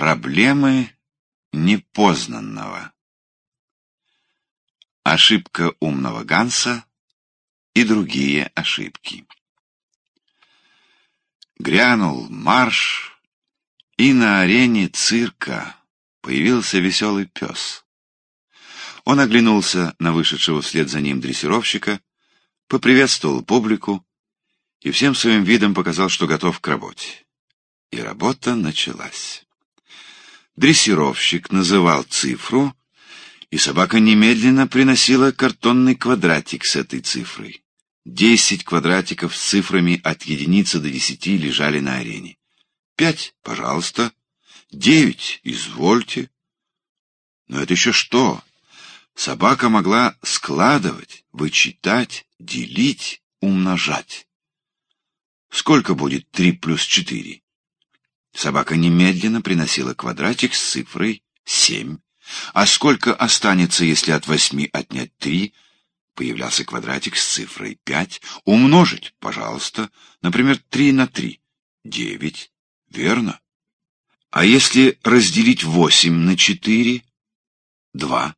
Проблемы непознанного. Ошибка умного Ганса и другие ошибки. Грянул марш, и на арене цирка появился веселый пес. Он оглянулся на вышедшего вслед за ним дрессировщика, поприветствовал публику и всем своим видом показал, что готов к работе. И работа началась. Дрессировщик называл цифру, и собака немедленно приносила картонный квадратик с этой цифрой. Десять квадратиков с цифрами от единицы до десяти лежали на арене. Пять, пожалуйста. Девять, извольте. Но это еще что? Собака могла складывать, вычитать, делить, умножать. Сколько будет три плюс четыре? Собака немедленно приносила квадратик с цифрой семь. А сколько останется, если от восьми отнять три? Появлялся квадратик с цифрой пять. Умножить, пожалуйста. Например, три на три. Девять. Верно. А если разделить восемь на четыре? Два.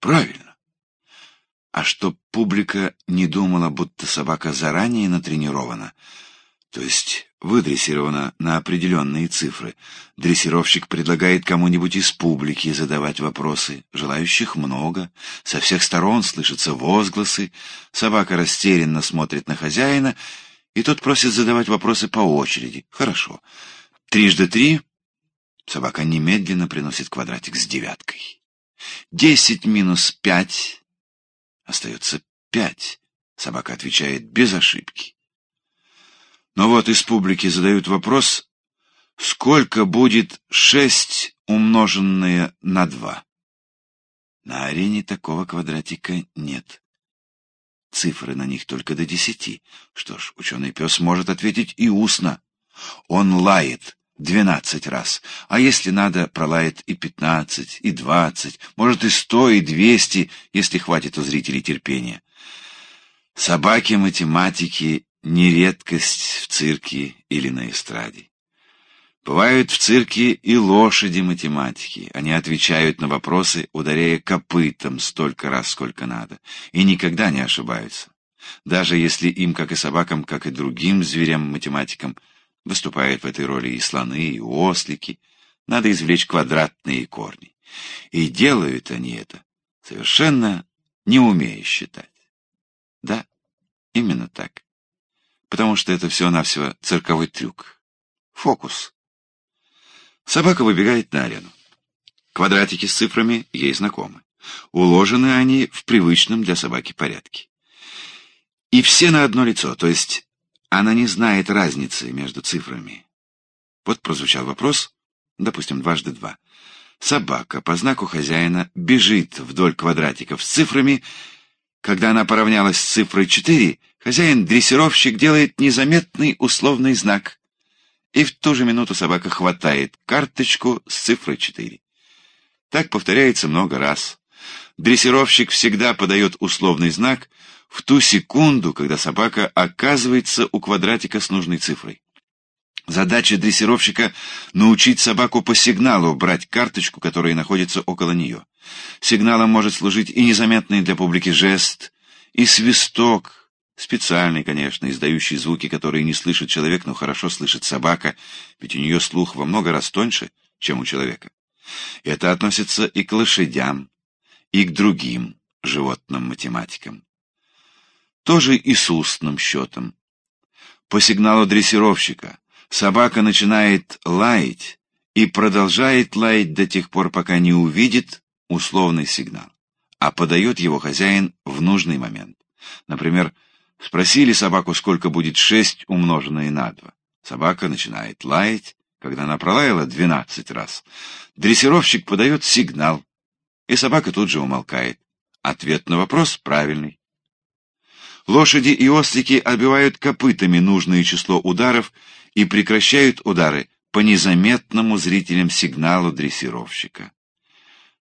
Правильно. А чтоб публика не думала, будто собака заранее натренирована, то есть выдрессирована на определенные цифры. Дрессировщик предлагает кому-нибудь из публики задавать вопросы. Желающих много. Со всех сторон слышатся возгласы. Собака растерянно смотрит на хозяина, и тот просит задавать вопросы по очереди. Хорошо. Трижды три. Собака немедленно приносит квадратик с девяткой. Десять минус пять. Остается пять. Собака отвечает без ошибки. Но вот из публики задают вопрос, сколько будет шесть умноженное на два? На арене такого квадратика нет. Цифры на них только до десяти. Что ж, ученый пес может ответить и устно. Он лает двенадцать раз, а если надо, пролает и пятнадцать, и двадцать, может и сто, и двести, если хватит у зрителей терпения. Собаки-математики не редкость в цирке или на эстраде. Бывают в цирке и лошади-математики. Они отвечают на вопросы, ударяя копытом столько раз, сколько надо, и никогда не ошибаются. Даже если им, как и собакам, как и другим зверям-математикам, выступают в этой роли и слоны, и ослики, надо извлечь квадратные корни. И делают они это, совершенно не умея считать. Да, именно так потому что это всего-навсего цирковой трюк. Фокус. Собака выбегает на арену. Квадратики с цифрами ей знакомы. Уложены они в привычном для собаки порядке. И все на одно лицо, то есть она не знает разницы между цифрами. Вот прозвучал вопрос, допустим, дважды два. Собака по знаку хозяина бежит вдоль квадратиков с цифрами. Когда она поравнялась с цифрой четыре. Хозяин-дрессировщик делает незаметный условный знак, и в ту же минуту собака хватает карточку с цифрой 4. Так повторяется много раз. Дрессировщик всегда подает условный знак в ту секунду, когда собака оказывается у квадратика с нужной цифрой. Задача дрессировщика — научить собаку по сигналу брать карточку, которая находится около нее. Сигналом может служить и незаметный для публики жест, и свисток, Специальный, конечно, издающий звуки, которые не слышит человек, но хорошо слышит собака, ведь у нее слух во много раз тоньше, чем у человека. Это относится и к лошадям, и к другим животным-математикам. Тоже и с устным счетом. По сигналу дрессировщика собака начинает лаять и продолжает лаять до тех пор, пока не увидит условный сигнал, а подает его хозяин в нужный момент. Например, Спросили собаку, сколько будет шесть умноженное на два. Собака начинает лаять, когда она пролаяла двенадцать раз. Дрессировщик подает сигнал, и собака тут же умолкает. Ответ на вопрос правильный. Лошади и ослики отбивают копытами нужное число ударов и прекращают удары по незаметному зрителям сигналу дрессировщика.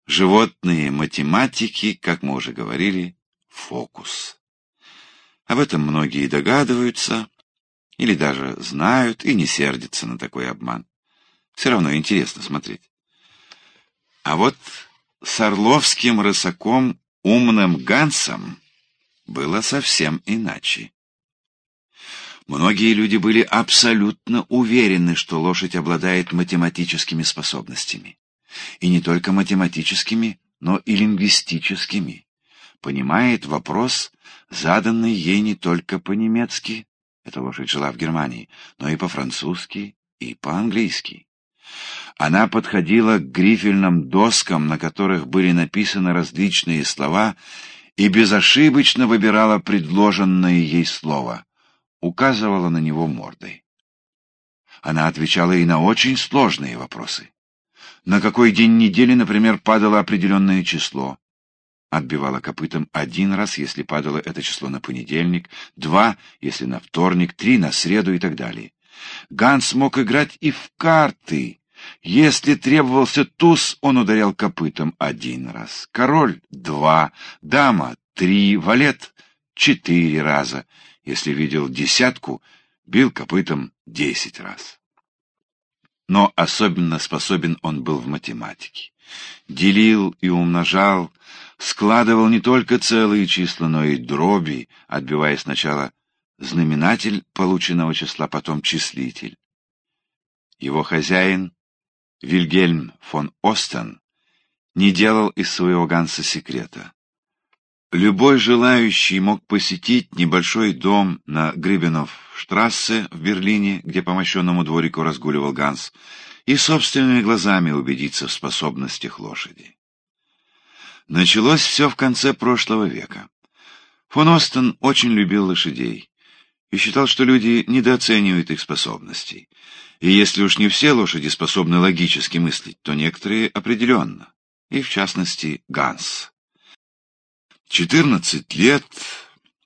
Животные математики, как мы уже говорили, фокус. Об этом многие догадываются или даже знают и не сердятся на такой обман. Все равно интересно смотреть. А вот с Орловским рысаком, умным Гансом, было совсем иначе. Многие люди были абсолютно уверены, что лошадь обладает математическими способностями. И не только математическими, но и лингвистическими. Понимает вопрос, заданный ей не только по-немецки, эта лошадь жила в Германии, но и по-французски, и по-английски. Она подходила к грифельным доскам, на которых были написаны различные слова, и безошибочно выбирала предложенное ей слово, указывала на него мордой. Она отвечала и на очень сложные вопросы. На какой день недели, например, падало определенное число? Отбивала копытом один раз, если падало это число на понедельник, два, если на вторник, три на среду и так далее. Ганс мог играть и в карты. Если требовался туз, он ударял копытом один раз. Король — два, дама — три, валет — четыре раза. Если видел десятку, бил копытом десять раз. Но особенно способен он был в математике. Делил и умножал, складывал не только целые числа, но и дроби, отбивая сначала знаменатель полученного числа, потом числитель. Его хозяин, Вильгельм фон Остен, не делал из своего Ганса секрета. Любой желающий мог посетить небольшой дом на Грибенов-штрассе в Берлине, где по мощенному дворику разгуливал Ганс, и собственными глазами убедиться в способностях лошади. Началось все в конце прошлого века. Фон Остен очень любил лошадей и считал, что люди недооценивают их способностей. И если уж не все лошади способны логически мыслить, то некоторые определенно, и в частности Ганс. Четырнадцать лет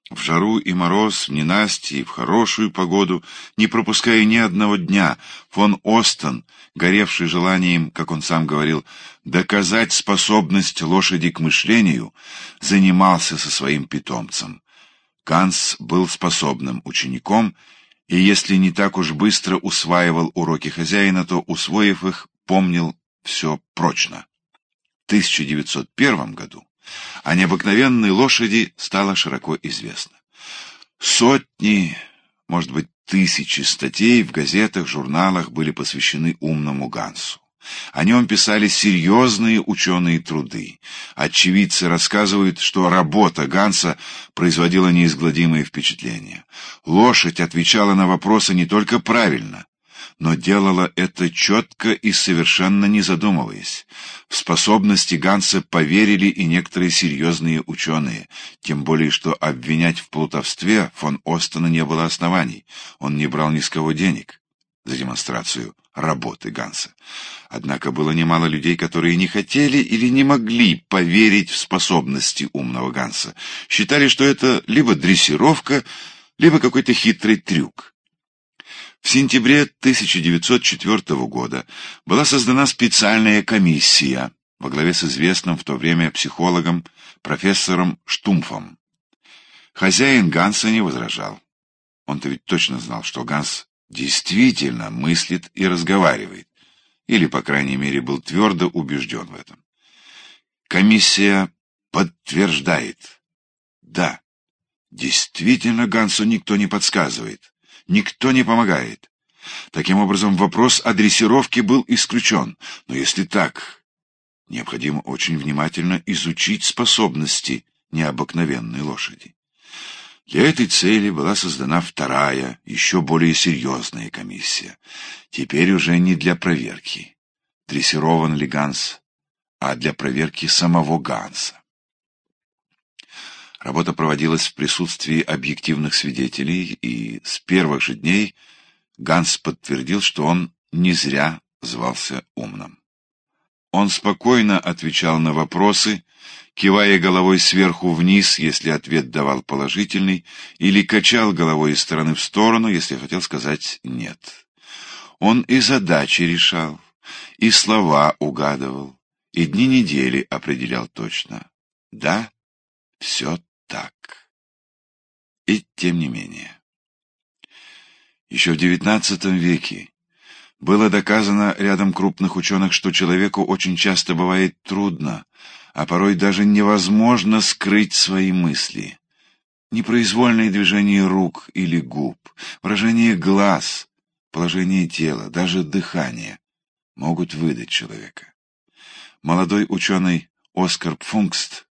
в жару и мороз, в ненастье и в хорошую погоду, не пропуская ни одного дня, фон Остен, горевший желанием, как он сам говорил, доказать способность лошади к мышлению, занимался со своим питомцем. Ганс был способным учеником, и если не так уж быстро усваивал уроки хозяина, то, усвоив их, помнил все прочно. В 1901 году о необыкновенной лошади стало широко известно. Сотни, может быть, тысячи статей в газетах, журналах были посвящены умному Гансу. О нем писали серьезные ученые труды. Очевидцы рассказывают, что работа Ганса производила неизгладимое впечатление. Лошадь отвечала на вопросы не только правильно, но делала это четко и совершенно не задумываясь. В способности Ганса поверили и некоторые серьезные ученые, тем более что обвинять в плутовстве фон Остена не было оснований, он не брал ни с кого денег за демонстрацию работы Ганса. Однако было немало людей, которые не хотели или не могли поверить в способности умного Ганса. Считали, что это либо дрессировка, либо какой-то хитрый трюк. В сентябре 1904 года была создана специальная комиссия во главе с известным в то время психологом профессором Штумфом. Хозяин Ганса не возражал. Он-то ведь точно знал, что Ганс действительно мыслит и разговаривает, или, по крайней мере, был твердо убежден в этом. Комиссия подтверждает. Да, действительно Гансу никто не подсказывает, никто не помогает. Таким образом, вопрос о дрессировке был исключен. Но если так, необходимо очень внимательно изучить способности необыкновенной лошади. Для этой цели была создана вторая, еще более серьезная комиссия. Теперь уже не для проверки, дрессирован ли Ганс, а для проверки самого Ганса. Работа проводилась в присутствии объективных свидетелей, и с первых же дней Ганс подтвердил, что он не зря звался умным. Он спокойно отвечал на вопросы, кивая головой сверху вниз, если ответ давал положительный, или качал головой из стороны в сторону, если хотел сказать «нет». Он и задачи решал, и слова угадывал, и дни недели определял точно. Да, все. И тем не менее. Еще в XIX веке Было доказано рядом крупных ученых, что человеку очень часто бывает трудно, а порой даже невозможно скрыть свои мысли. Непроизвольные движения рук или губ, выражение глаз, положение тела, даже дыхание могут выдать человека. Молодой ученый Оскар Пфунгст,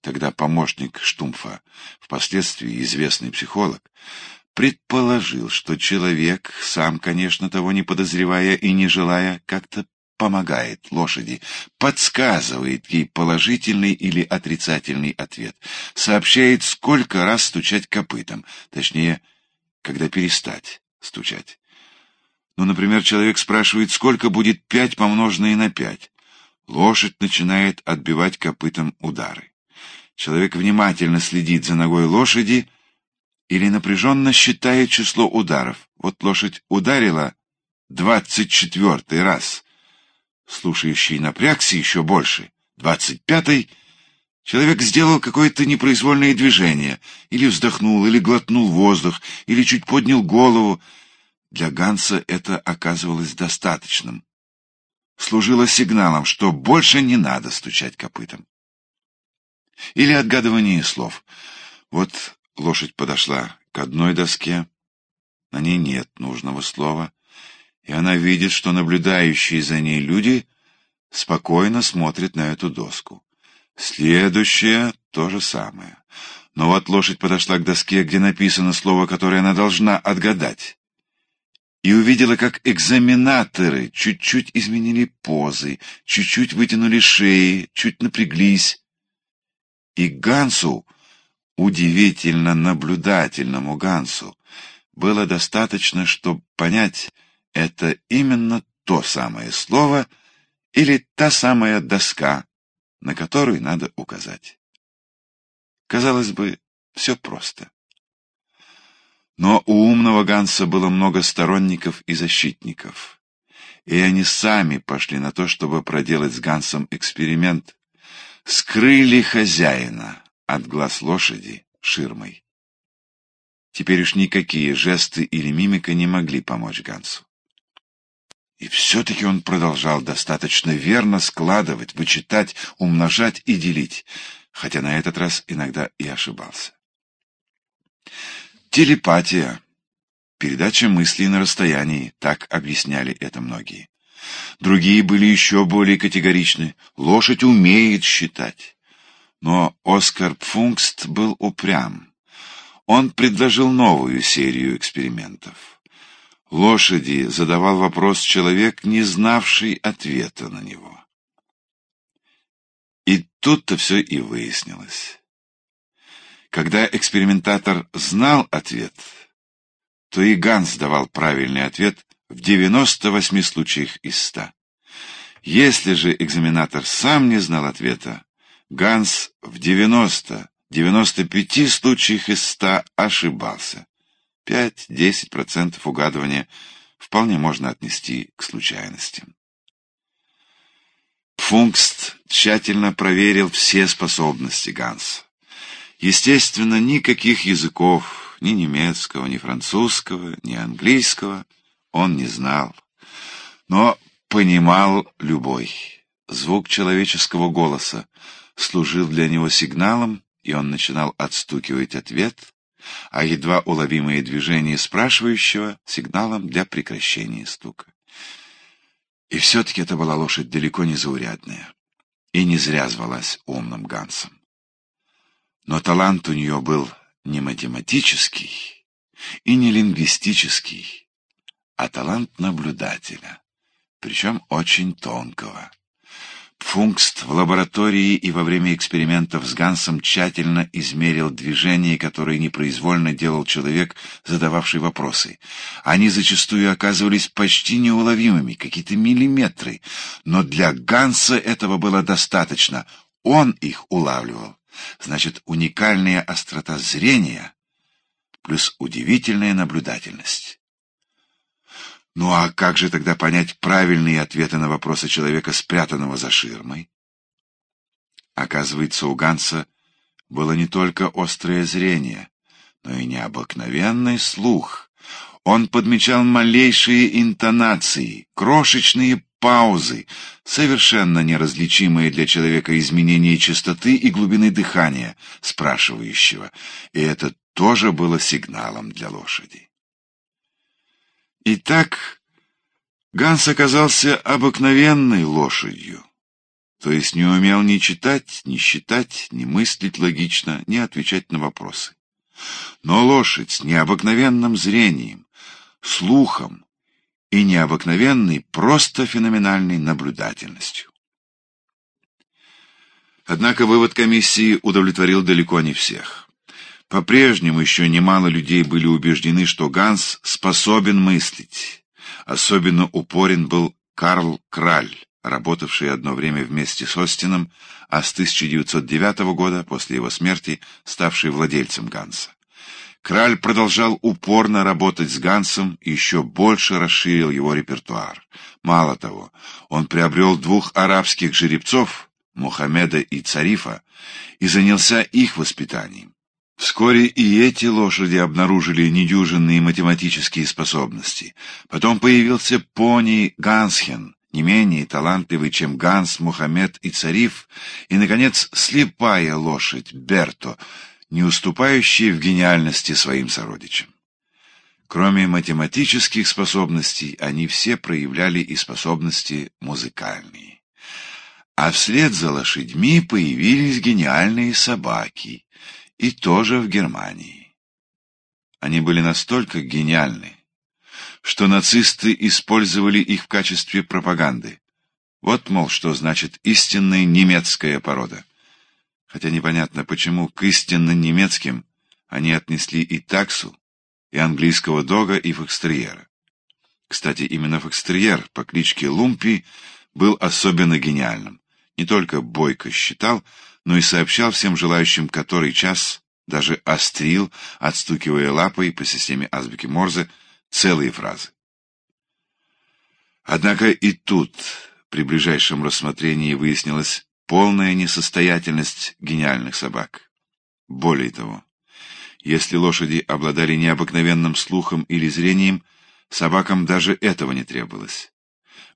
тогда помощник Штумфа, впоследствии известный психолог, предположил, что человек, сам, конечно, того не подозревая и не желая, как-то помогает лошади, подсказывает ей положительный или отрицательный ответ, сообщает, сколько раз стучать копытом, точнее, когда перестать стучать. Ну, например, человек спрашивает, сколько будет пять помноженное на пять. Лошадь начинает отбивать копытом удары. Человек внимательно следит за ногой лошади или напряженно считает число ударов. Вот лошадь ударила двадцать четвертый раз. Слушающий напрягся еще больше. Двадцать пятый человек сделал какое-то непроизвольное движение, или вздохнул, или глотнул воздух, или чуть поднял голову. Для Ганса это оказывалось достаточным. Служило сигналом, что больше не надо стучать копытом. Или отгадывание слов. Вот Лошадь подошла к одной доске, на ней нет нужного слова, и она видит, что наблюдающие за ней люди спокойно смотрят на эту доску. Следующее — то же самое. Но вот лошадь подошла к доске, где написано слово, которое она должна отгадать. И увидела, как экзаменаторы чуть-чуть изменили позы, чуть-чуть вытянули шеи, чуть напряглись. И Гансу удивительно наблюдательному Гансу было достаточно, чтобы понять, это именно то самое слово или та самая доска, на которую надо указать. Казалось бы, все просто. Но у умного Ганса было много сторонников и защитников, и они сами пошли на то, чтобы проделать с Гансом эксперимент, скрыли хозяина, от глаз лошади ширмой. Теперь уж никакие жесты или мимика не могли помочь Гансу. И все-таки он продолжал достаточно верно складывать, вычитать, умножать и делить, хотя на этот раз иногда и ошибался. Телепатия. Передача мыслей на расстоянии, так объясняли это многие. Другие были еще более категоричны. Лошадь умеет считать. Но Оскар Пфунгст был упрям. Он предложил новую серию экспериментов. Лошади задавал вопрос человек, не знавший ответа на него. И тут-то все и выяснилось. Когда экспериментатор знал ответ, то и Ганс давал правильный ответ в 98 случаях из 100. Если же экзаменатор сам не знал ответа, Ганс в 90-95 случаях из 100 ошибался. 5-10% угадывания вполне можно отнести к случайностям. Функст тщательно проверил все способности Ганса. Естественно, никаких языков, ни немецкого, ни французского, ни английского он не знал, но понимал любой. Звук человеческого голоса, служил для него сигналом, и он начинал отстукивать ответ, а едва уловимые движения спрашивающего — сигналом для прекращения стука. И все-таки это была лошадь далеко не заурядная, и не зря звалась умным Гансом. Но талант у нее был не математический и не лингвистический, а талант наблюдателя, причем очень тонкого. Функст в лаборатории и во время экспериментов с Гансом тщательно измерил движения, которые непроизвольно делал человек, задававший вопросы. Они зачастую оказывались почти неуловимыми, какие-то миллиметры, но для Ганса этого было достаточно. Он их улавливал. Значит, уникальная острота зрения плюс удивительная наблюдательность. Ну а как же тогда понять правильные ответы на вопросы человека, спрятанного за ширмой? Оказывается, у Ганса было не только острое зрение, но и необыкновенный слух. Он подмечал малейшие интонации, крошечные паузы, совершенно неразличимые для человека изменения частоты и глубины дыхания спрашивающего, и это тоже было сигналом для лошади. Итак, Ганс оказался обыкновенной лошадью, то есть не умел ни читать, ни считать, ни мыслить логично, ни отвечать на вопросы. Но лошадь с необыкновенным зрением, слухом и необыкновенной, просто феноменальной наблюдательностью. Однако вывод комиссии удовлетворил далеко не всех. По-прежнему еще немало людей были убеждены, что Ганс способен мыслить. Особенно упорен был Карл Краль, работавший одно время вместе с Остином, а с 1909 года, после его смерти, ставший владельцем Ганса. Краль продолжал упорно работать с Гансом и еще больше расширил его репертуар. Мало того, он приобрел двух арабских жеребцов, Мухаммеда и Царифа, и занялся их воспитанием. Вскоре и эти лошади обнаружили недюжинные математические способности. Потом появился пони Гансхен, не менее талантливый, чем Ганс, Мухаммед и Цариф, и, наконец, слепая лошадь Берто, не уступающая в гениальности своим сородичам. Кроме математических способностей, они все проявляли и способности музыкальные. А вслед за лошадьми появились гениальные собаки, и тоже в Германии. Они были настолько гениальны, что нацисты использовали их в качестве пропаганды. Вот, мол, что значит истинная немецкая порода хотя непонятно почему к истинно немецким они отнесли и таксу, и английского дога, и фокстерьера. Кстати, именно фокстерьер по кличке Лумпи был особенно гениальным. Не только бойко считал, но и сообщал всем желающим который час, даже острил, отстукивая лапой по системе азбуки Морзе, целые фразы. Однако и тут, при ближайшем рассмотрении, выяснилось, полная несостоятельность гениальных собак. Более того, если лошади обладали необыкновенным слухом или зрением, собакам даже этого не требовалось.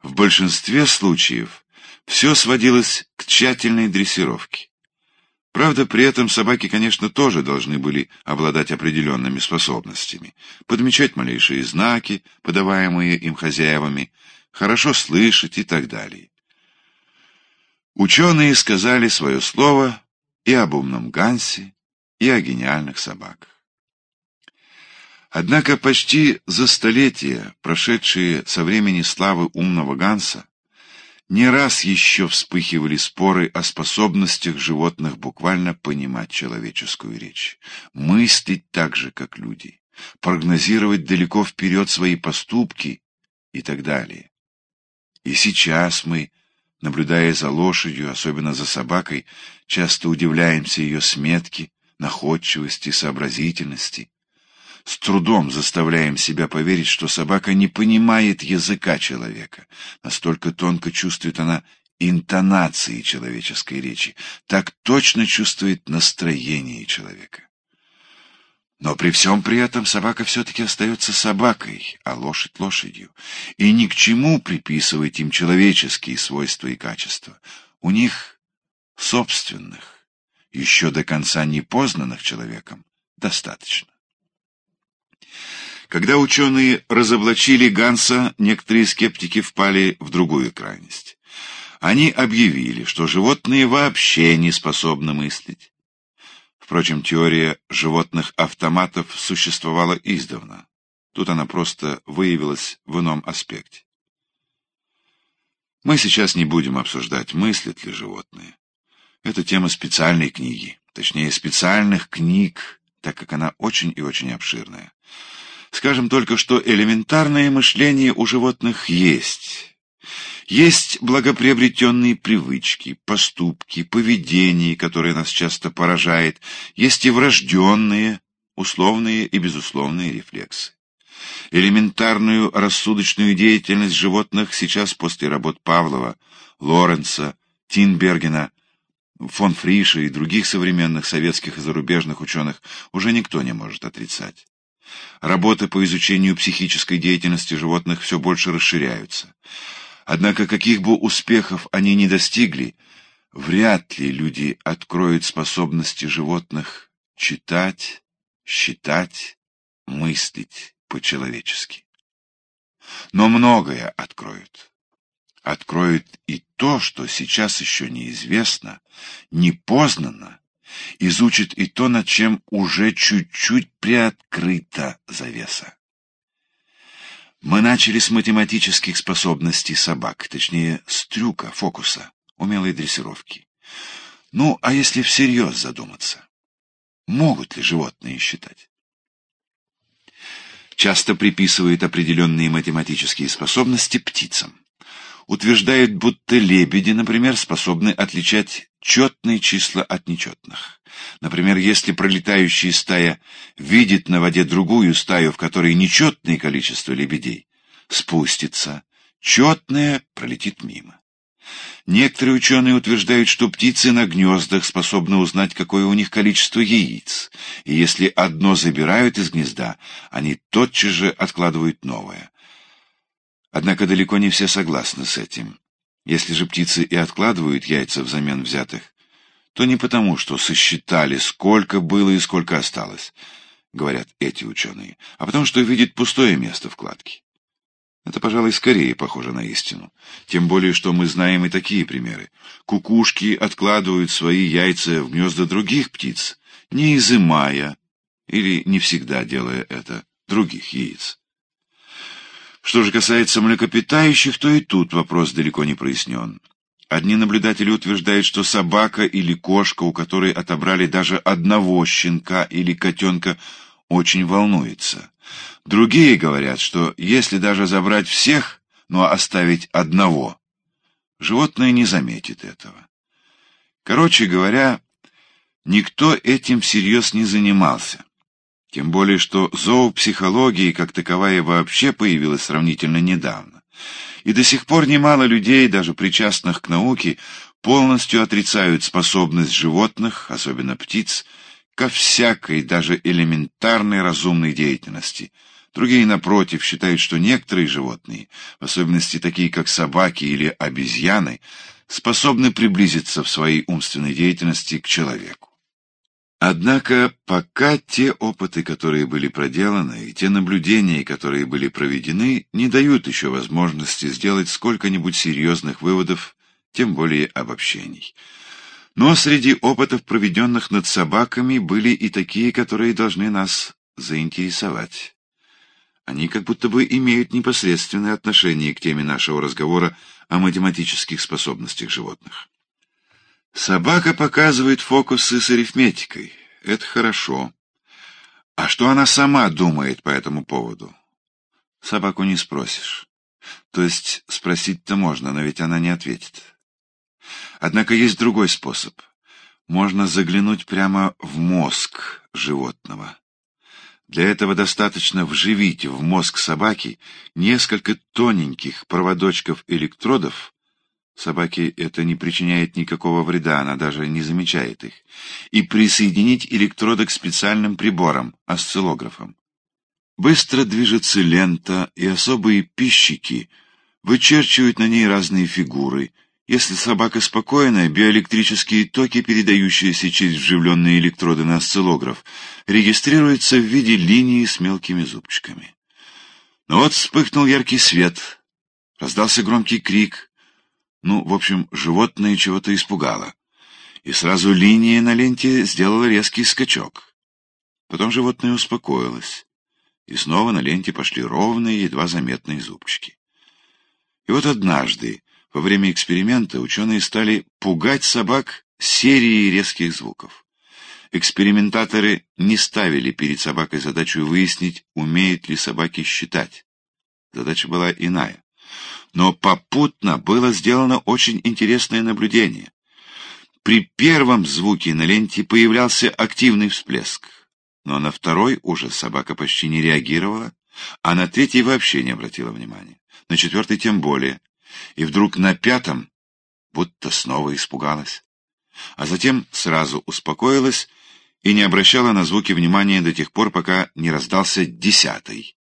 В большинстве случаев все сводилось к тщательной дрессировке. Правда, при этом собаки, конечно, тоже должны были обладать определенными способностями, подмечать малейшие знаки, подаваемые им хозяевами, хорошо слышать и так далее. Ученые сказали свое слово и об умном Гансе, и о гениальных собаках. Однако почти за столетия, прошедшие со времени славы умного Ганса, не раз еще вспыхивали споры о способностях животных буквально понимать человеческую речь, мыслить так же, как люди, прогнозировать далеко вперед свои поступки и так далее. И сейчас мы Наблюдая за лошадью, особенно за собакой, часто удивляемся ее сметке, находчивости, сообразительности. С трудом заставляем себя поверить, что собака не понимает языка человека. Настолько тонко чувствует она интонации человеческой речи, так точно чувствует настроение человека. Но при всем при этом собака все-таки остается собакой, а лошадь — лошадью. И ни к чему приписывать им человеческие свойства и качества. У них собственных, еще до конца непознанных человеком, достаточно. Когда ученые разоблачили Ганса, некоторые скептики впали в другую крайность. Они объявили, что животные вообще не способны мыслить. Впрочем, теория животных-автоматов существовала издавна. Тут она просто выявилась в ином аспекте. Мы сейчас не будем обсуждать, мыслят ли животные. Это тема специальной книги, точнее специальных книг, так как она очень и очень обширная. Скажем только, что элементарное мышление у животных есть, есть благоприобретенные привычки, поступки, поведение, которое нас часто поражает, есть и врожденные, условные и безусловные рефлексы. Элементарную рассудочную деятельность животных сейчас после работ Павлова, Лоренца, Тинбергена, фон Фриша и других современных советских и зарубежных ученых уже никто не может отрицать. Работы по изучению психической деятельности животных все больше расширяются. Однако каких бы успехов они ни достигли, вряд ли люди откроют способности животных читать, считать, мыслить по-человечески. Но многое откроют. Откроют и то, что сейчас еще неизвестно, не познано, изучит и то, над чем уже чуть-чуть приоткрыта завеса. Мы начали с математических способностей собак, точнее, с трюка, фокуса, умелой дрессировки. Ну, а если всерьез задуматься, могут ли животные считать? Часто приписывают определенные математические способности птицам утверждает, будто лебеди, например, способны отличать четные числа от нечетных. Например, если пролетающая стая видит на воде другую стаю, в которой нечетное количество лебедей, спустится, четное пролетит мимо. Некоторые ученые утверждают, что птицы на гнездах способны узнать, какое у них количество яиц, и если одно забирают из гнезда, они тотчас же откладывают новое. Однако далеко не все согласны с этим. Если же птицы и откладывают яйца взамен взятых, то не потому, что сосчитали, сколько было и сколько осталось, говорят эти ученые, а потому что видят пустое место в кладке. Это, пожалуй, скорее похоже на истину. Тем более, что мы знаем и такие примеры. Кукушки откладывают свои яйца в гнезда других птиц, не изымая, или не всегда делая это, других яиц. Что же касается млекопитающих, то и тут вопрос далеко не прояснен. Одни наблюдатели утверждают, что собака или кошка, у которой отобрали даже одного щенка или котенка, очень волнуется. Другие говорят, что если даже забрать всех, но оставить одного, животное не заметит этого. Короче говоря, никто этим всерьез не занимался. Тем более, что зоопсихология как таковая вообще появилась сравнительно недавно. И до сих пор немало людей, даже причастных к науке, полностью отрицают способность животных, особенно птиц, ко всякой, даже элементарной разумной деятельности. Другие, напротив, считают, что некоторые животные, в особенности такие, как собаки или обезьяны, способны приблизиться в своей умственной деятельности к человеку. Однако пока те опыты, которые были проделаны, и те наблюдения, которые были проведены, не дают еще возможности сделать сколько-нибудь серьезных выводов, тем более обобщений. Но среди опытов, проведенных над собаками, были и такие, которые должны нас заинтересовать. Они как будто бы имеют непосредственное отношение к теме нашего разговора о математических способностях животных. Собака показывает фокусы с арифметикой. Это хорошо. А что она сама думает по этому поводу? Собаку не спросишь. То есть спросить-то можно, но ведь она не ответит. Однако есть другой способ. Можно заглянуть прямо в мозг животного. Для этого достаточно вживить в мозг собаки несколько тоненьких проводочков-электродов, Собаке это не причиняет никакого вреда, она даже не замечает их. И присоединить электроды к специальным приборам, осциллографам. Быстро движется лента, и особые пищики вычерчивают на ней разные фигуры. Если собака спокойная, биоэлектрические токи, передающиеся через вживленные электроды на осциллограф, регистрируются в виде линии с мелкими зубчиками. Но вот вспыхнул яркий свет, раздался громкий крик — ну, в общем, животное чего-то испугало. И сразу линия на ленте сделала резкий скачок. Потом животное успокоилось. И снова на ленте пошли ровные, едва заметные зубчики. И вот однажды, во время эксперимента, ученые стали пугать собак серией резких звуков. Экспериментаторы не ставили перед собакой задачу выяснить, умеют ли собаки считать. Задача была иная. Но попутно было сделано очень интересное наблюдение. При первом звуке на ленте появлялся активный всплеск, но на второй уже собака почти не реагировала, а на третий вообще не обратила внимания, на четвертый тем более, и вдруг на пятом будто снова испугалась, а затем сразу успокоилась и не обращала на звуки внимания до тех пор, пока не раздался десятый.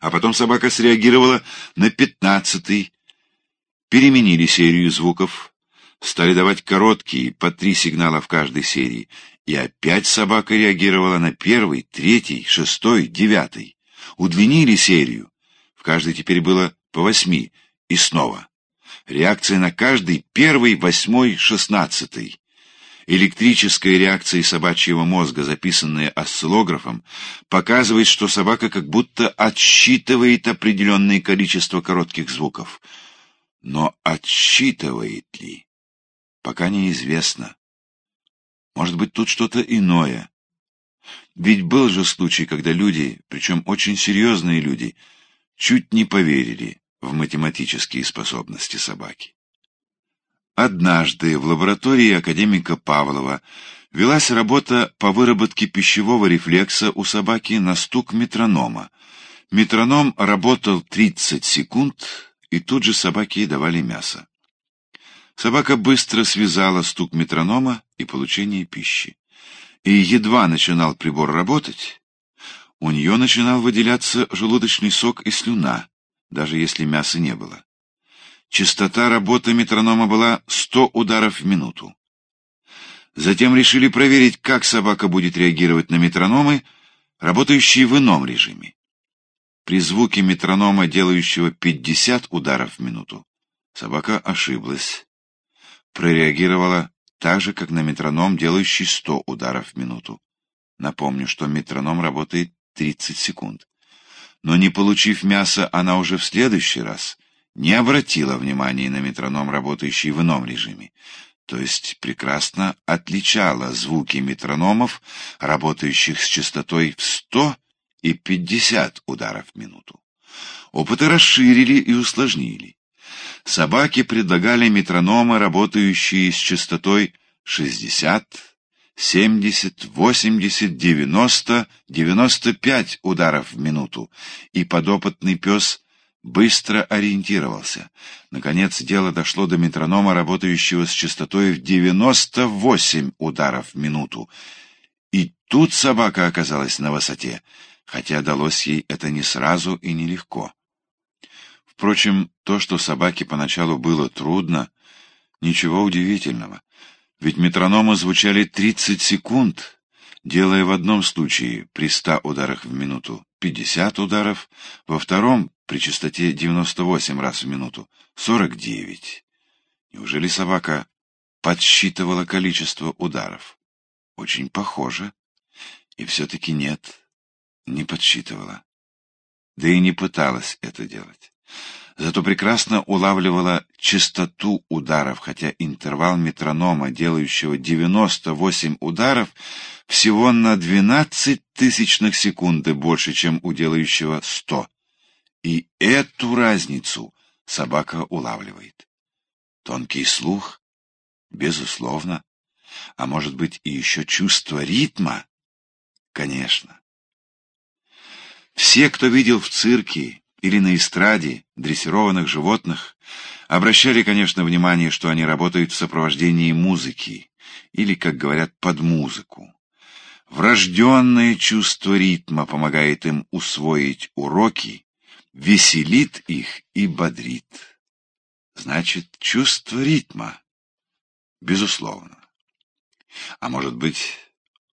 А потом собака среагировала на пятнадцатый. Переменили серию звуков, стали давать короткие, по три сигнала в каждой серии, и опять собака реагировала на первый, третий, шестой, девятый. Удлинили серию. В каждой теперь было по восьми. И снова. Реакция на каждый первый, восьмой, шестнадцатый. Электрическая реакция собачьего мозга, записанная осциллографом, показывает, что собака как будто отсчитывает определенное количество коротких звуков. Но отсчитывает ли? Пока неизвестно. Может быть, тут что-то иное. Ведь был же случай, когда люди, причем очень серьезные люди, чуть не поверили в математические способности собаки. Однажды в лаборатории академика Павлова велась работа по выработке пищевого рефлекса у собаки на стук метронома. Метроном работал 30 секунд, и тут же собаке давали мясо. Собака быстро связала стук метронома и получение пищи. И едва начинал прибор работать, у нее начинал выделяться желудочный сок и слюна, даже если мяса не было. Частота работы метронома была 100 ударов в минуту. Затем решили проверить, как собака будет реагировать на метрономы, работающие в ином режиме. При звуке метронома, делающего 50 ударов в минуту, собака ошиблась прореагировала так же, как на метроном, делающий 100 ударов в минуту. Напомню, что метроном работает 30 секунд. Но не получив мяса, она уже в следующий раз не обратила внимания на метроном, работающий в ином режиме, то есть прекрасно отличала звуки метрономов, работающих с частотой в 100 и 50 ударов в минуту. Опыты расширили и усложнили. Собаки предлагали метрономы, работающие с частотой 60, 70, 80, 90, 95 ударов в минуту, и подопытный пес быстро ориентировался. Наконец дело дошло до метронома, работающего с частотой в 98 ударов в минуту. И тут собака оказалась на высоте, хотя далось ей это не сразу и нелегко. Впрочем, то, что собаке поначалу было трудно, ничего удивительного. Ведь метрономы звучали 30 секунд, делая в одном случае при 100 ударах в минуту 50 ударов, во втором при частоте 98 раз в минуту 49. Неужели собака подсчитывала количество ударов? Очень похоже. И все-таки нет, не подсчитывала. Да и не пыталась это делать зато прекрасно улавливала частоту ударов, хотя интервал метронома, делающего 98 ударов, всего на 12 тысячных секунды больше, чем у делающего 100. И эту разницу собака улавливает. Тонкий слух? Безусловно. А может быть и еще чувство ритма? Конечно. Все, кто видел в цирке или на эстраде дрессированных животных, обращали, конечно, внимание, что они работают в сопровождении музыки, или, как говорят, под музыку. Врожденное чувство ритма помогает им усвоить уроки, веселит их и бодрит. Значит, чувство ритма. Безусловно. А может быть,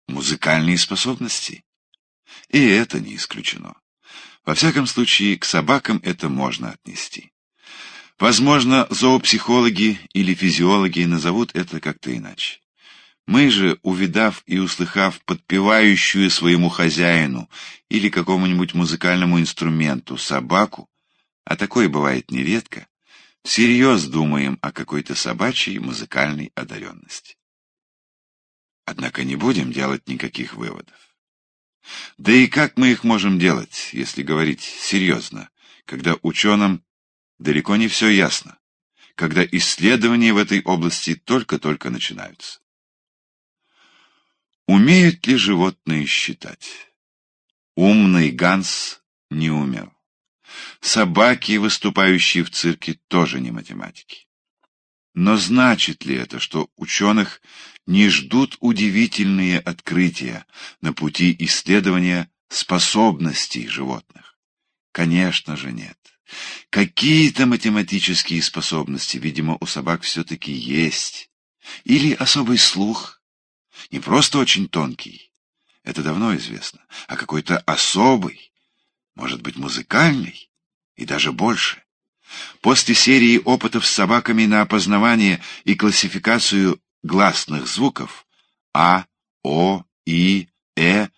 музыкальные способности? И это не исключено. Во всяком случае, к собакам это можно отнести. Возможно, зоопсихологи или физиологи назовут это как-то иначе. Мы же, увидав и услыхав подпевающую своему хозяину или какому-нибудь музыкальному инструменту собаку, а такое бывает нередко, всерьез думаем о какой-то собачьей музыкальной одаренности. Однако не будем делать никаких выводов. Да и как мы их можем делать, если говорить серьезно, когда ученым далеко не все ясно, когда исследования в этой области только-только начинаются? Умеют ли животные считать? Умный Ганс не умел. Собаки, выступающие в цирке, тоже не математики. Но значит ли это, что ученых не ждут удивительные открытия на пути исследования способностей животных? Конечно же нет. Какие-то математические способности, видимо, у собак все-таки есть. Или особый слух. Не просто очень тонкий, это давно известно, а какой-то особый, может быть, музыкальный и даже больше. После серии опытов с собаками на опознавание и классификацию гласных звуков А, О, И, Э,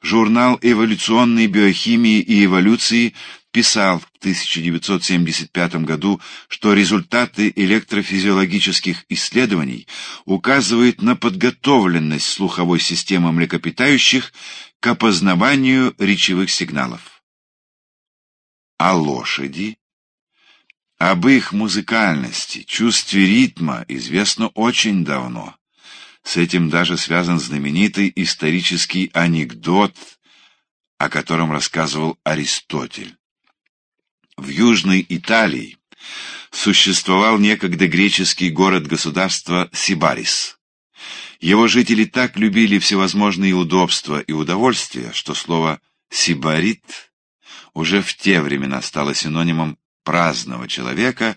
журнал эволюционной биохимии и эволюции писал в 1975 году, что результаты электрофизиологических исследований указывают на подготовленность слуховой системы млекопитающих к опознаванию речевых сигналов. А лошади об их музыкальности, чувстве ритма известно очень давно. С этим даже связан знаменитый исторический анекдот, о котором рассказывал Аристотель. В Южной Италии существовал некогда греческий город-государство Сибарис. Его жители так любили всевозможные удобства и удовольствия, что слово «сибарит» уже в те времена стало синонимом праздного человека,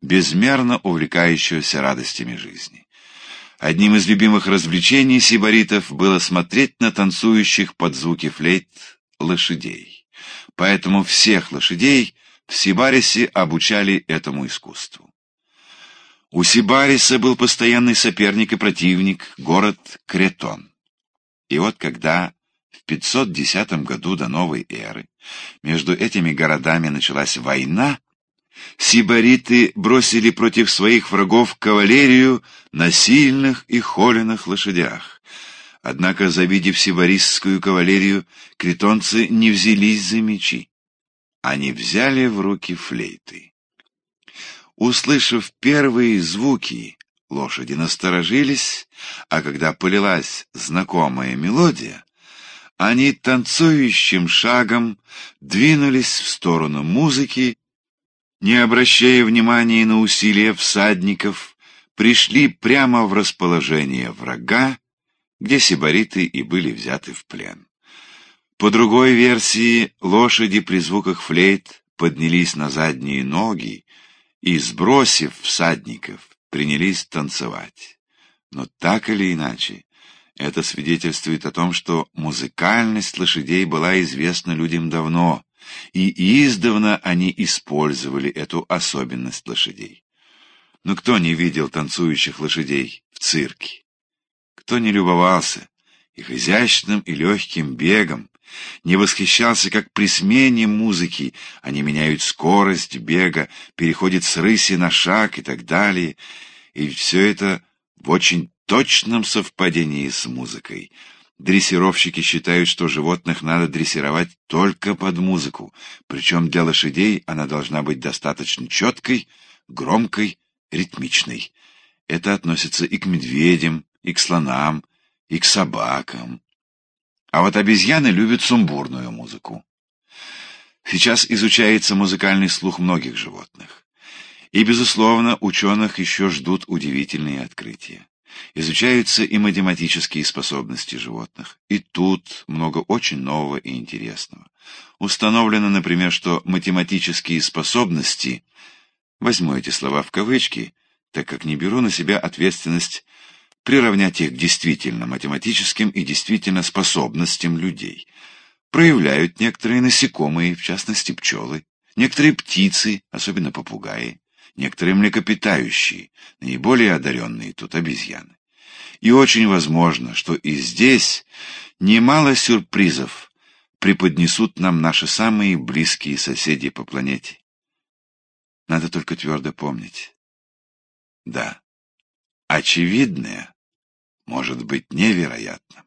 безмерно увлекающегося радостями жизни. Одним из любимых развлечений сибаритов было смотреть на танцующих под звуки флейт лошадей. Поэтому всех лошадей в Сибарисе обучали этому искусству. У Сибариса был постоянный соперник и противник, город Кретон. И вот когда в 510 году до новой эры между этими городами началась война, сибариты бросили против своих врагов кавалерию на сильных и холеных лошадях. Однако, завидев сибарисскую кавалерию, критонцы не взялись за мечи. Они взяли в руки флейты. Услышав первые звуки, лошади насторожились, а когда полилась знакомая мелодия, они танцующим шагом двинулись в сторону музыки, не обращая внимания на усилия всадников, пришли прямо в расположение врага, где сибариты и были взяты в плен. По другой версии, лошади при звуках флейт поднялись на задние ноги и, сбросив всадников, принялись танцевать. Но так или иначе, это свидетельствует о том, что музыкальность лошадей была известна людям давно, и издавна они использовали эту особенность лошадей. Но кто не видел танцующих лошадей в цирке? Кто не любовался их изящным и легким бегом, не восхищался, как при смене музыки они меняют скорость бега, переходят с рыси на шаг и так далее, и все это в очень точном совпадении с музыкой. Дрессировщики считают, что животных надо дрессировать только под музыку, причем для лошадей она должна быть достаточно четкой, громкой, ритмичной. Это относится и к медведям, и к слонам, и к собакам. А вот обезьяны любят сумбурную музыку. Сейчас изучается музыкальный слух многих животных. И, безусловно, ученых еще ждут удивительные открытия. Изучаются и математические способности животных. И тут много очень нового и интересного. Установлено, например, что математические способности, возьму эти слова в кавычки, так как не беру на себя ответственность приравнять их к действительно математическим и действительно способностям людей. Проявляют некоторые насекомые, в частности пчелы, некоторые птицы, особенно попугаи, некоторые млекопитающие, наиболее одаренные тут обезьяны. И очень возможно, что и здесь немало сюрпризов преподнесут нам наши самые близкие соседи по планете. Надо только твердо помнить. Да, очевидное может быть невероятным.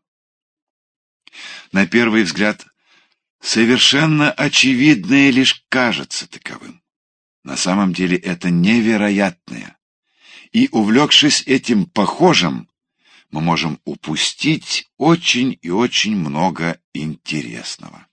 На первый взгляд, совершенно очевидное лишь кажется таковым. На самом деле это невероятное. И, увлекшись этим похожим, мы можем упустить очень и очень много интересного.